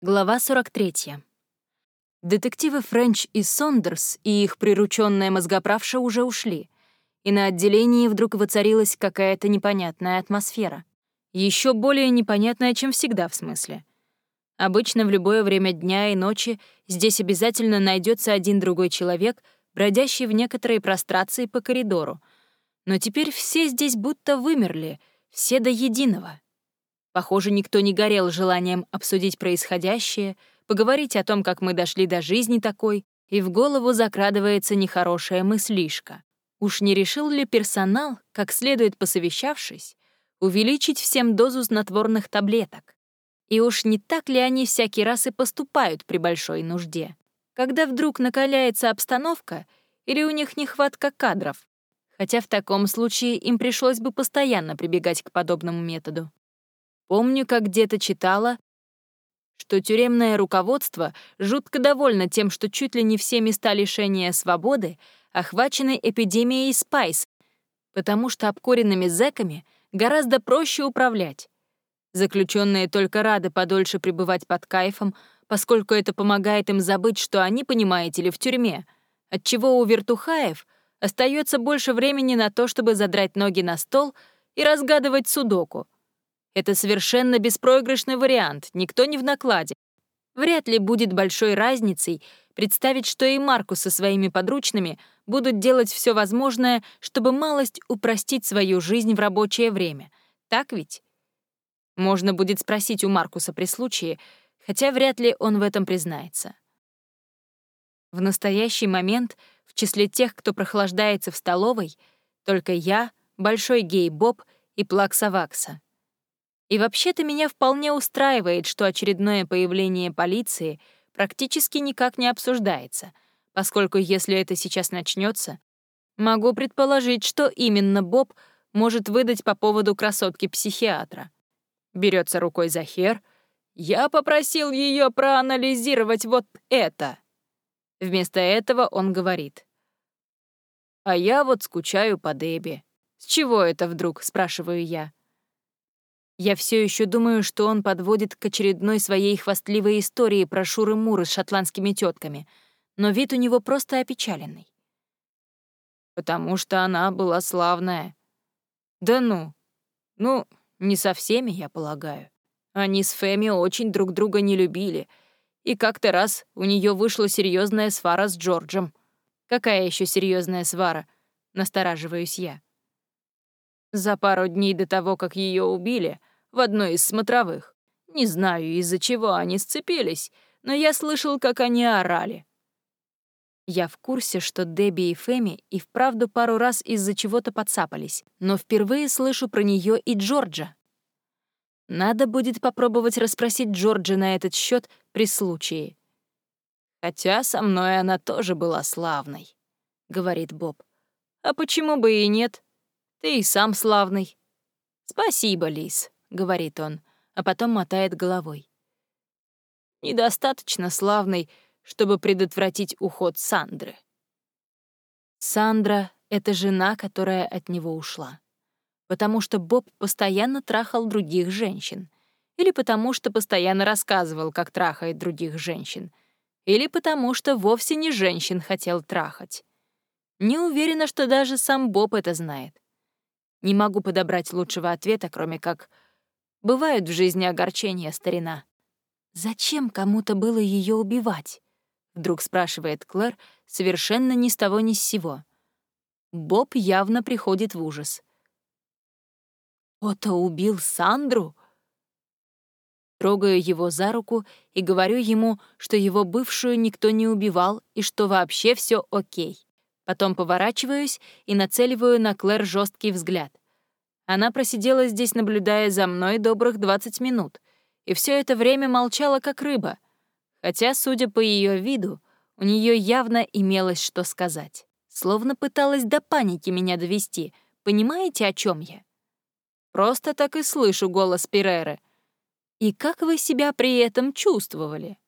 Глава 43. Детективы Френч и Сондерс и их приручённая мозгоправша уже ушли, и на отделении вдруг воцарилась какая-то непонятная атмосфера. Еще более непонятная, чем всегда, в смысле. Обычно в любое время дня и ночи здесь обязательно найдется один другой человек, бродящий в некоторой прострации по коридору. Но теперь все здесь будто вымерли, все до единого — Похоже, никто не горел желанием обсудить происходящее, поговорить о том, как мы дошли до жизни такой, и в голову закрадывается нехорошая мыслишка. Уж не решил ли персонал, как следует посовещавшись, увеличить всем дозу снотворных таблеток? И уж не так ли они всякий раз и поступают при большой нужде? Когда вдруг накаляется обстановка, или у них нехватка кадров? Хотя в таком случае им пришлось бы постоянно прибегать к подобному методу. Помню, как где-то читала, что тюремное руководство жутко довольно тем, что чуть ли не все места лишения свободы охвачены эпидемией спайс, потому что обкуренными зэками гораздо проще управлять. Заключенные только рады подольше пребывать под кайфом, поскольку это помогает им забыть, что они, понимаете ли, в тюрьме, отчего у вертухаев остается больше времени на то, чтобы задрать ноги на стол и разгадывать судоку — это совершенно беспроигрышный вариант, никто не в накладе. Вряд ли будет большой разницей представить, что и Маркус со своими подручными будут делать все возможное, чтобы малость упростить свою жизнь в рабочее время. Так ведь? Можно будет спросить у Маркуса при случае, хотя вряд ли он в этом признается. В настоящий момент в числе тех, кто прохлаждается в столовой, только я, Большой Гей Боб и Плакса Вакса. И вообще-то меня вполне устраивает, что очередное появление полиции практически никак не обсуждается, поскольку если это сейчас начнется, могу предположить, что именно Боб может выдать по поводу красотки-психиатра. Берется рукой за хер. «Я попросил ее проанализировать вот это». Вместо этого он говорит. «А я вот скучаю по Дебби». «С чего это вдруг?» — спрашиваю я. Я все еще думаю, что он подводит к очередной своей хвастливой истории про Шуры-Муры с шотландскими тетками, но вид у него просто опечаленный. Потому что она была славная. Да ну. Ну, не со всеми, я полагаю. Они с Фэми очень друг друга не любили, и как-то раз у нее вышла серьезная свара с Джорджем. Какая еще серьезная свара? Настораживаюсь я. За пару дней до того, как ее убили, в одной из смотровых. Не знаю, из-за чего они сцепились, но я слышал, как они орали. Я в курсе, что Дебби и Фэми и вправду пару раз из-за чего-то подцапались, но впервые слышу про нее и Джорджа. Надо будет попробовать расспросить Джорджа на этот счет при случае. «Хотя со мной она тоже была славной», — говорит Боб. «А почему бы и нет? Ты и сам славный». «Спасибо, Лис», — говорит он, а потом мотает головой. «Недостаточно славный, чтобы предотвратить уход Сандры». Сандра — это жена, которая от него ушла. Потому что Боб постоянно трахал других женщин. Или потому что постоянно рассказывал, как трахает других женщин. Или потому что вовсе не женщин хотел трахать. Не уверена, что даже сам Боб это знает. Не могу подобрать лучшего ответа, кроме как Бывают в жизни огорчения, старина. Зачем кому-то было ее убивать? Вдруг спрашивает Клэр совершенно ни с того ни с сего. Боб явно приходит в ужас. «Кто-то убил Сандру?» Трогаю его за руку и говорю ему, что его бывшую никто не убивал и что вообще все окей. Потом поворачиваюсь и нацеливаю на Клэр жесткий взгляд. Она просидела здесь, наблюдая за мной добрых 20 минут, и все это время молчала, как рыба, хотя, судя по ее виду, у нее явно имелось что сказать. Словно пыталась до паники меня довести. Понимаете, о чем я? Просто так и слышу голос Переры. И как вы себя при этом чувствовали?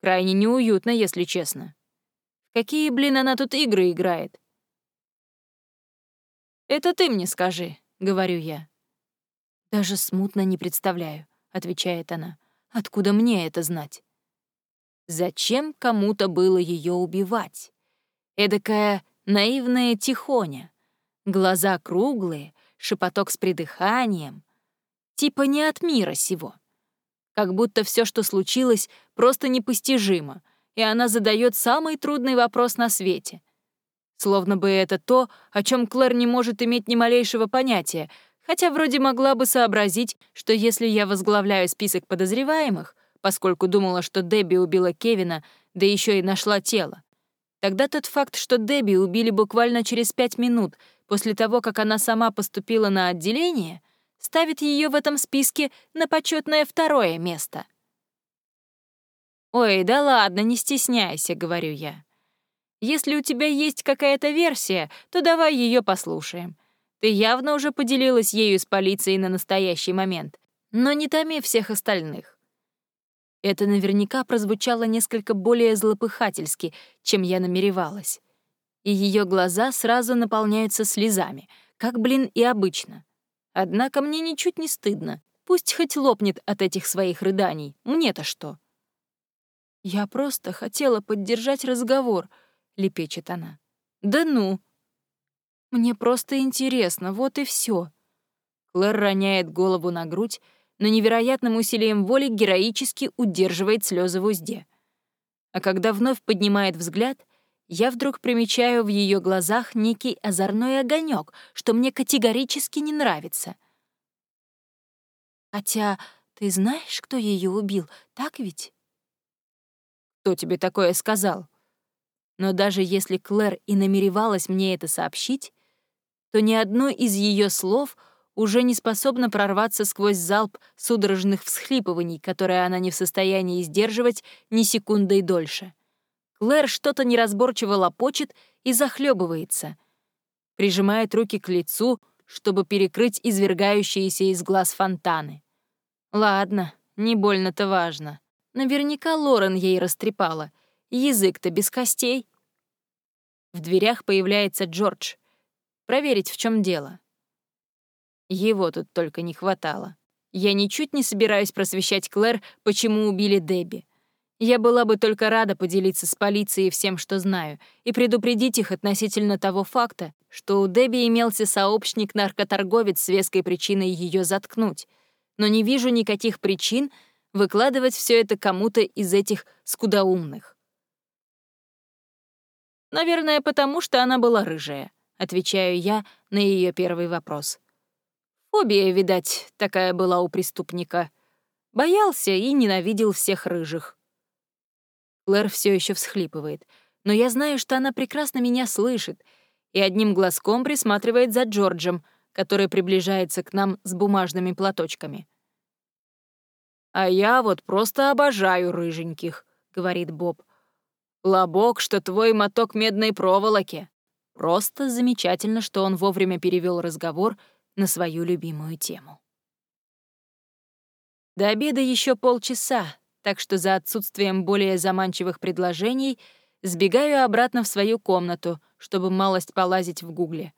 Крайне неуютно, если честно. Какие, блин, она тут игры играет? Это ты мне скажи, — говорю я. «Даже смутно не представляю», — отвечает она. откуда мне это знать? Зачем кому-то было ее убивать? Эдакая наивная тихоня. Глаза круглые, шепоток с придыханием. Типа не от мира сего. Как будто все, что случилось, просто непостижимо, и она задает самый трудный вопрос на свете. Словно бы это то, о чем Клэр не может иметь ни малейшего понятия, хотя вроде могла бы сообразить, что если я возглавляю список подозреваемых, поскольку думала, что Дебби убила Кевина, да еще и нашла тело, тогда тот факт, что Дебби убили буквально через пять минут после того, как она сама поступила на отделение, ставит ее в этом списке на почетное второе место. «Ой, да ладно, не стесняйся», — говорю я. Если у тебя есть какая-то версия, то давай ее послушаем. Ты явно уже поделилась ею с полицией на настоящий момент, но не томи всех остальных. Это наверняка прозвучало несколько более злопыхательски, чем я намеревалась. И ее глаза сразу наполняются слезами, как, блин, и обычно. Однако мне ничуть не стыдно. Пусть хоть лопнет от этих своих рыданий. Мне-то что? Я просто хотела поддержать разговор — лепечет она. «Да ну!» «Мне просто интересно, вот и все. Клэр роняет голову на грудь, но невероятным усилием воли героически удерживает слезы в узде. А когда вновь поднимает взгляд, я вдруг примечаю в ее глазах некий озорной огонек, что мне категорически не нравится. «Хотя ты знаешь, кто ее убил, так ведь?» «Кто тебе такое сказал?» Но даже если Клэр и намеревалась мне это сообщить, то ни одно из ее слов уже не способно прорваться сквозь залп судорожных всхлипываний, которые она не в состоянии сдерживать ни секундой дольше. Клэр что-то неразборчиво лопочет и захлебывается, прижимает руки к лицу, чтобы перекрыть извергающиеся из глаз фонтаны. Ладно, не больно-то важно. Наверняка Лорен ей растрепала — Язык-то без костей. В дверях появляется Джордж. Проверить, в чем дело. Его тут только не хватало. Я ничуть не собираюсь просвещать Клэр, почему убили Дебби. Я была бы только рада поделиться с полицией всем, что знаю, и предупредить их относительно того факта, что у Дебби имелся сообщник-наркоторговец с веской причиной ее заткнуть. Но не вижу никаких причин выкладывать все это кому-то из этих скудоумных. «Наверное, потому что она была рыжая», — отвечаю я на ее первый вопрос. Фобия, видать, такая была у преступника. Боялся и ненавидел всех рыжих. Клэр все еще всхлипывает, но я знаю, что она прекрасно меня слышит и одним глазком присматривает за Джорджем, который приближается к нам с бумажными платочками. «А я вот просто обожаю рыженьких», — говорит Боб. Лобок, что твой моток медной проволоки. Просто замечательно, что он вовремя перевел разговор на свою любимую тему. До обеда еще полчаса, так что за отсутствием более заманчивых предложений сбегаю обратно в свою комнату, чтобы малость полазить в гугле.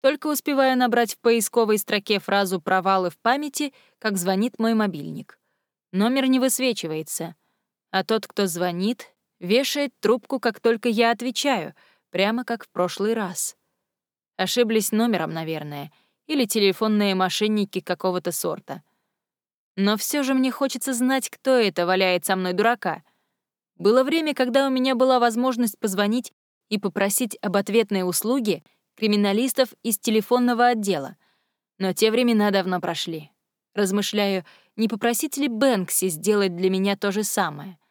Только успеваю набрать в поисковой строке фразу «провалы в памяти», как звонит мой мобильник. Номер не высвечивается, а тот, кто звонит, Вешает трубку, как только я отвечаю, прямо как в прошлый раз. Ошиблись номером, наверное, или телефонные мошенники какого-то сорта. Но все же мне хочется знать, кто это валяет со мной дурака. Было время, когда у меня была возможность позвонить и попросить об ответной услуге криминалистов из телефонного отдела. Но те времена давно прошли. Размышляю, не попросить ли Бэнкси сделать для меня то же самое —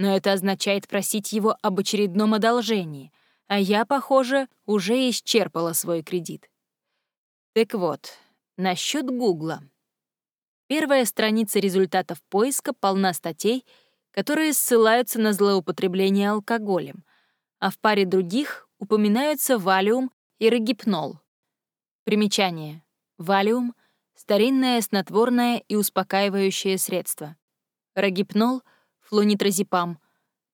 но это означает просить его об очередном одолжении, а я, похоже, уже исчерпала свой кредит. Так вот, насчет Гугла. Первая страница результатов поиска полна статей, которые ссылаются на злоупотребление алкоголем, а в паре других упоминаются валиум и рогипнол. Примечание. Валиум — старинное снотворное и успокаивающее средство. Рогипнол — флунитрозепам,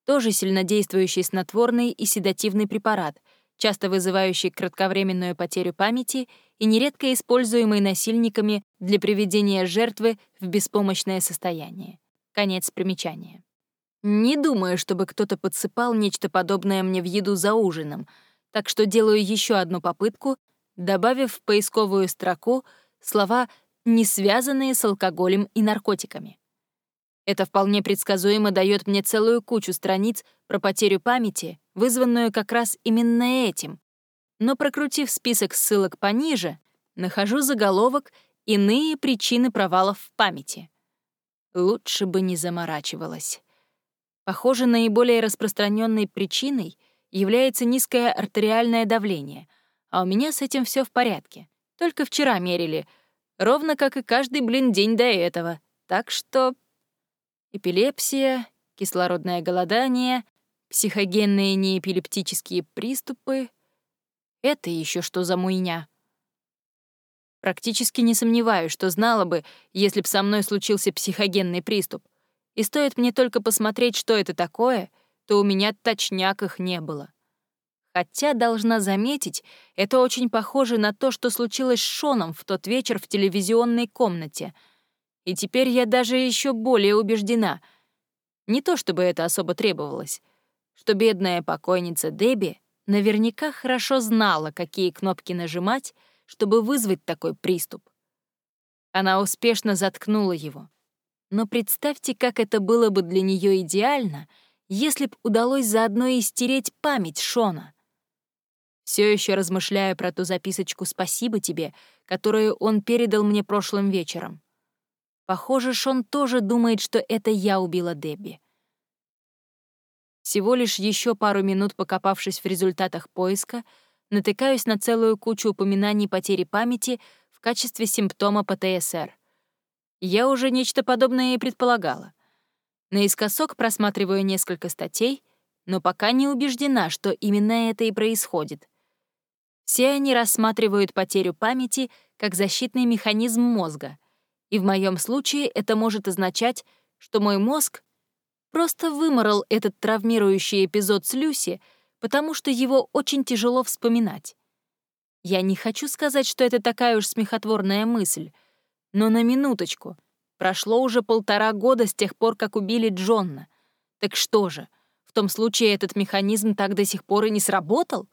тоже сильнодействующий снотворный и седативный препарат, часто вызывающий кратковременную потерю памяти и нередко используемый насильниками для приведения жертвы в беспомощное состояние. Конец примечания. Не думаю, чтобы кто-то подсыпал нечто подобное мне в еду за ужином, так что делаю еще одну попытку, добавив в поисковую строку слова «не связанные с алкоголем и наркотиками». Это вполне предсказуемо дает мне целую кучу страниц про потерю памяти, вызванную как раз именно этим. Но прокрутив список ссылок пониже, нахожу заголовок «Иные причины провалов в памяти». Лучше бы не заморачивалась. Похоже, наиболее распространенной причиной является низкое артериальное давление, а у меня с этим все в порядке. Только вчера мерили, ровно как и каждый, блин, день до этого. Так что эпилепсия, кислородное голодание, психогенные неэпилептические приступы — это еще что за муйня? Практически не сомневаюсь, что знала бы, если б со мной случился психогенный приступ. И стоит мне только посмотреть, что это такое, то у меня точняк их не было. Хотя, должна заметить, это очень похоже на то, что случилось с Шоном в тот вечер в телевизионной комнате — и теперь я даже еще более убеждена. Не то чтобы это особо требовалось, что бедная покойница Дебби наверняка хорошо знала, какие кнопки нажимать, чтобы вызвать такой приступ. Она успешно заткнула его. Но представьте, как это было бы для нее идеально, если б удалось заодно и стереть память Шона. Все еще размышляю про ту записочку «Спасибо тебе», которую он передал мне прошлым вечером. Похоже, Шон тоже думает, что это я убила Дебби. Всего лишь еще пару минут покопавшись в результатах поиска, натыкаюсь на целую кучу упоминаний потери памяти в качестве симптома ПТСР. Я уже нечто подобное и предполагала. Наискосок просматриваю несколько статей, но пока не убеждена, что именно это и происходит. Все они рассматривают потерю памяти как защитный механизм мозга — и в моем случае это может означать, что мой мозг просто выморал этот травмирующий эпизод с Люси, потому что его очень тяжело вспоминать. Я не хочу сказать, что это такая уж смехотворная мысль, но на минуточку. Прошло уже полтора года с тех пор, как убили Джонна. Так что же, в том случае этот механизм так до сих пор и не сработал?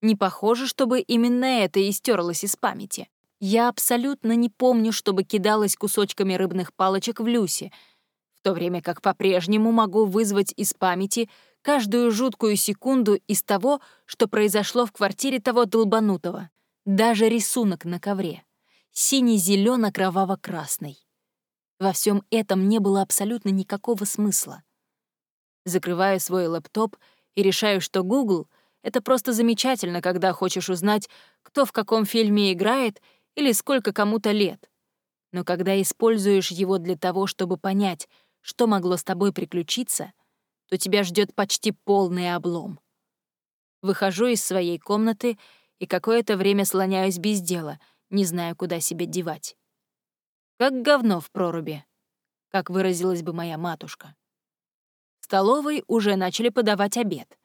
Не похоже, чтобы именно это и стерлось из памяти. Я абсолютно не помню, чтобы кидалась кусочками рыбных палочек в Люси, в то время как по-прежнему могу вызвать из памяти каждую жуткую секунду из того, что произошло в квартире того долбанутого. Даже рисунок на ковре. Синий-зелено-кроваво-красный. Во всем этом не было абсолютно никакого смысла. Закрываю свой лэптоп и решаю, что Google — это просто замечательно, когда хочешь узнать, кто в каком фильме играет — или сколько кому-то лет. Но когда используешь его для того, чтобы понять, что могло с тобой приключиться, то тебя ждет почти полный облом. Выхожу из своей комнаты и какое-то время слоняюсь без дела, не зная, куда себя девать. Как говно в проруби, как выразилась бы моя матушка. В столовой уже начали подавать обед,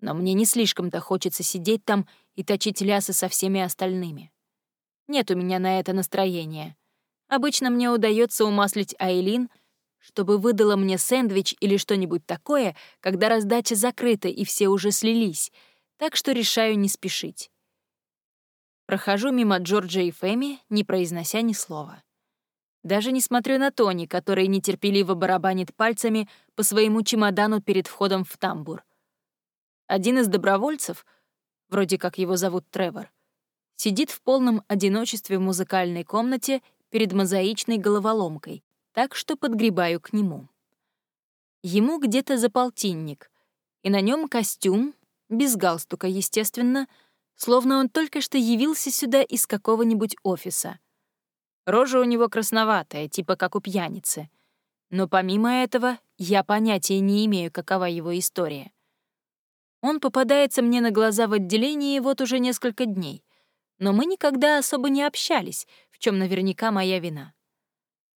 но мне не слишком-то хочется сидеть там и точить лясы со всеми остальными. Нет у меня на это настроения. Обычно мне удается умаслить Айлин, чтобы выдала мне сэндвич или что-нибудь такое, когда раздача закрыта и все уже слились, так что решаю не спешить. Прохожу мимо Джорджа и Фэми, не произнося ни слова. Даже не смотрю на Тони, который нетерпеливо барабанит пальцами по своему чемодану перед входом в тамбур. Один из добровольцев, вроде как его зовут Тревор, сидит в полном одиночестве в музыкальной комнате перед мозаичной головоломкой, так что подгребаю к нему. Ему где-то за полтинник, и на нем костюм, без галстука, естественно, словно он только что явился сюда из какого-нибудь офиса. Рожа у него красноватая, типа как у пьяницы. Но помимо этого, я понятия не имею, какова его история. Он попадается мне на глаза в отделении вот уже несколько дней — но мы никогда особо не общались, в чем наверняка моя вина.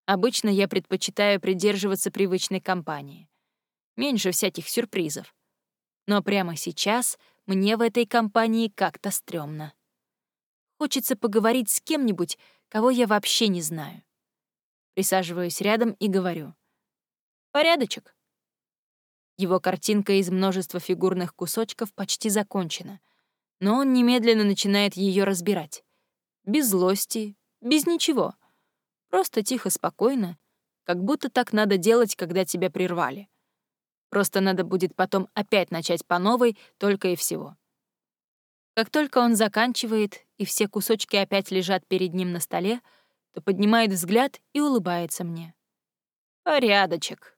Обычно я предпочитаю придерживаться привычной компании. Меньше всяких сюрпризов. Но прямо сейчас мне в этой компании как-то стрёмно. Хочется поговорить с кем-нибудь, кого я вообще не знаю. Присаживаюсь рядом и говорю. Порядочек. Его картинка из множества фигурных кусочков почти закончена, но он немедленно начинает ее разбирать. Без злости, без ничего. Просто тихо, спокойно, как будто так надо делать, когда тебя прервали. Просто надо будет потом опять начать по новой, только и всего. Как только он заканчивает, и все кусочки опять лежат перед ним на столе, то поднимает взгляд и улыбается мне. «Порядочек»,